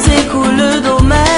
s'écoule le domaine.